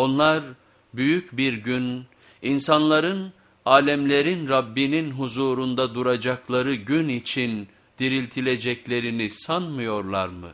Onlar büyük bir gün insanların alemlerin Rabbinin huzurunda duracakları gün için diriltileceklerini sanmıyorlar mı?